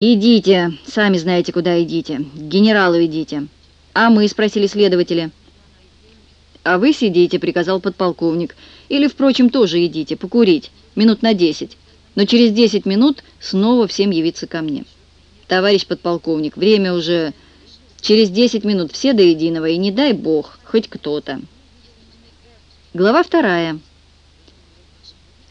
«Идите, сами знаете, куда идите. К генералу идите». «А мы?» — спросили следователи. «А вы сидите», — приказал подполковник. «Или, впрочем, тоже идите, покурить, минут на десять. Но через десять минут снова всем явиться ко мне». «Товарищ подполковник, время уже через десять минут все до единого, и не дай бог, хоть кто-то». Глава вторая.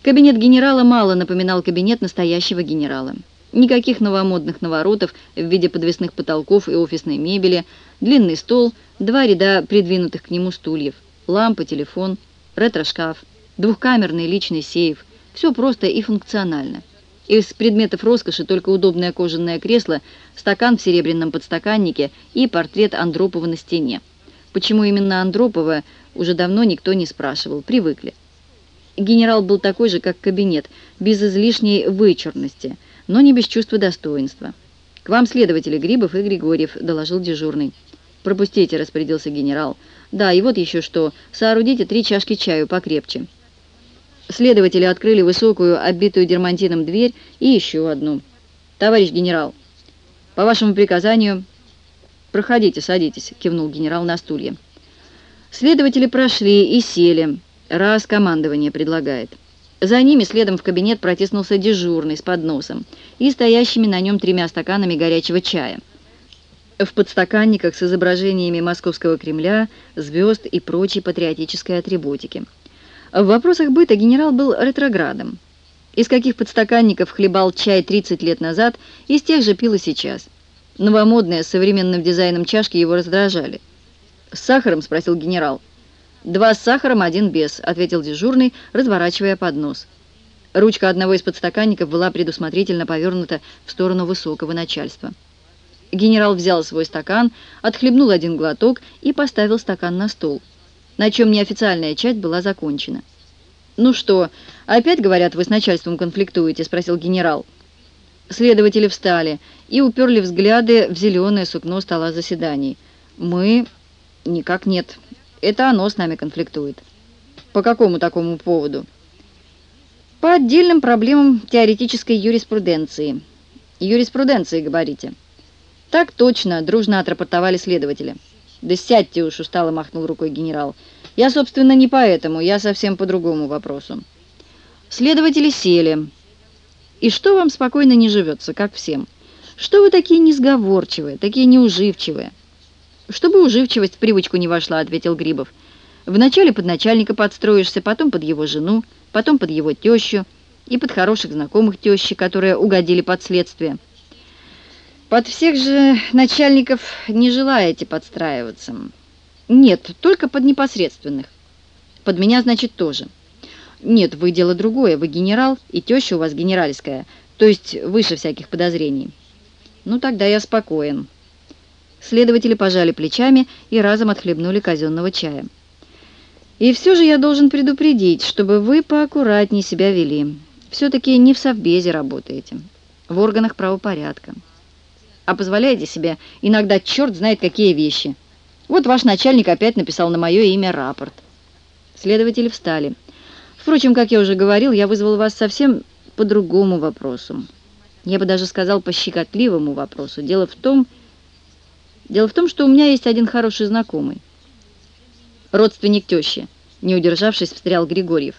Кабинет генерала мало напоминал кабинет настоящего генерала. Никаких новомодных наворотов в виде подвесных потолков и офисной мебели, длинный стол, два ряда придвинутых к нему стульев, лампа, телефон, ретро-шкаф, двухкамерный личный сейф. Все просто и функционально. Из предметов роскоши только удобное кожаное кресло, стакан в серебряном подстаканнике и портрет Андропова на стене. Почему именно Андропова, уже давно никто не спрашивал, привыкли. Генерал был такой же, как кабинет, без излишней вычурности – но не без чувства достоинства. «К вам следователи Грибов и Григорьев», — доложил дежурный. «Пропустите», — распорядился генерал. «Да, и вот еще что. Соорудите три чашки чаю покрепче». Следователи открыли высокую, оббитую дермантином дверь и еще одну. «Товарищ генерал, по вашему приказанию...» «Проходите, садитесь», — кивнул генерал на стулья. Следователи прошли и сели. Раз командование предлагает. За ними следом в кабинет протиснулся дежурный с подносом и стоящими на нем тремя стаканами горячего чая. В подстаканниках с изображениями Московского Кремля, звезд и прочей патриотической атрибутики. В вопросах быта генерал был ретроградом. Из каких подстаканников хлебал чай 30 лет назад, из тех же пил и сейчас. Новомодные с современным дизайном чашки его раздражали. «С сахаром?» – спросил генерал. «Два с сахаром, один без», — ответил дежурный, разворачивая поднос. Ручка одного из подстаканников была предусмотрительно повернута в сторону высокого начальства. Генерал взял свой стакан, отхлебнул один глоток и поставил стакан на стол, на чем неофициальная часть была закончена. «Ну что, опять, говорят, вы с начальством конфликтуете?» — спросил генерал. Следователи встали и уперли взгляды в зеленое сукно стола заседаний. «Мы...» «Никак нет», это оно с нами конфликтует. По какому такому поводу? По отдельным проблемам теоретической юриспруденции. Юриспруденции, говорите? Так точно, дружно отрапортовали следователи. Да сядьте уж, устало махнул рукой генерал. Я, собственно, не по этому, я совсем по другому вопросу. Следователи сели. И что вам спокойно не живется, как всем? Что вы такие несговорчивые, такие неуживчивые? «Чтобы уживчивость в привычку не вошла», — ответил Грибов. «Вначале под начальника подстроишься, потом под его жену, потом под его тещу и под хороших знакомых тещи, которые угодили под следствие. Под всех же начальников не желаете подстраиваться?» «Нет, только под непосредственных. Под меня, значит, тоже». «Нет, вы дело другое, вы генерал, и теща у вас генеральская, то есть выше всяких подозрений». «Ну, тогда я спокоен». Следователи пожали плечами и разом отхлебнули казенного чая. «И все же я должен предупредить, чтобы вы поаккуратнее себя вели. Все-таки не в совбезе работаете, в органах правопорядка. А позволяете себе иногда черт знает какие вещи. Вот ваш начальник опять написал на мое имя рапорт». Следователи встали. «Впрочем, как я уже говорил, я вызвал вас совсем по другому вопросу. Я бы даже сказал, по щекотливому вопросу. Дело в том, что Дело в том, что у меня есть один хороший знакомый. Родственник тещи. Не удержавшись, встрял Григорьев.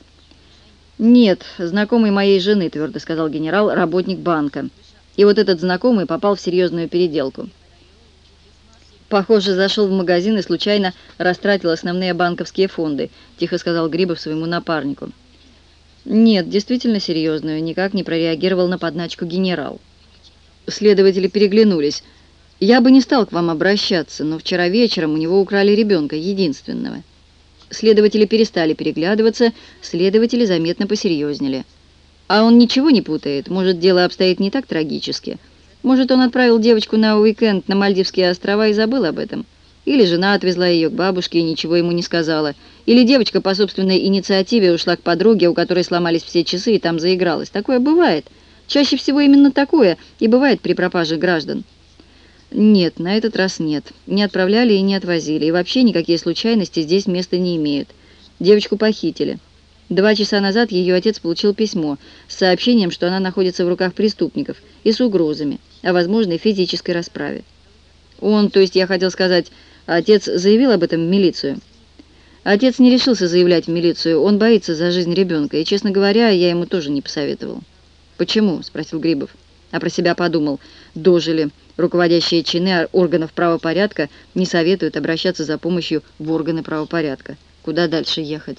«Нет, знакомый моей жены», — твердо сказал генерал, работник банка. И вот этот знакомый попал в серьезную переделку. «Похоже, зашел в магазин и случайно растратил основные банковские фонды», — тихо сказал Грибов своему напарнику. «Нет, действительно серьезную», — никак не прореагировал на подначку генерал. Следователи переглянулись — я бы не стал к вам обращаться, но вчера вечером у него украли ребенка, единственного. Следователи перестали переглядываться, следователи заметно посерьезнели. А он ничего не путает, может, дело обстоит не так трагически. Может, он отправил девочку на уикенд на Мальдивские острова и забыл об этом. Или жена отвезла ее к бабушке и ничего ему не сказала. Или девочка по собственной инициативе ушла к подруге, у которой сломались все часы, и там заигралась. Такое бывает. Чаще всего именно такое и бывает при пропаже граждан. Нет, на этот раз нет. Не отправляли и не отвозили. И вообще никакие случайности здесь места не имеют. Девочку похитили. Два часа назад ее отец получил письмо с сообщением, что она находится в руках преступников и с угрозами о возможной физической расправе. Он, то есть я хотел сказать, отец заявил об этом в милицию. Отец не решился заявлять в милицию, он боится за жизнь ребенка, и, честно говоря, я ему тоже не посоветовал. «Почему?» – спросил Грибов. А про себя подумал. Дожили. Руководящие чины органов правопорядка не советуют обращаться за помощью в органы правопорядка. Куда дальше ехать?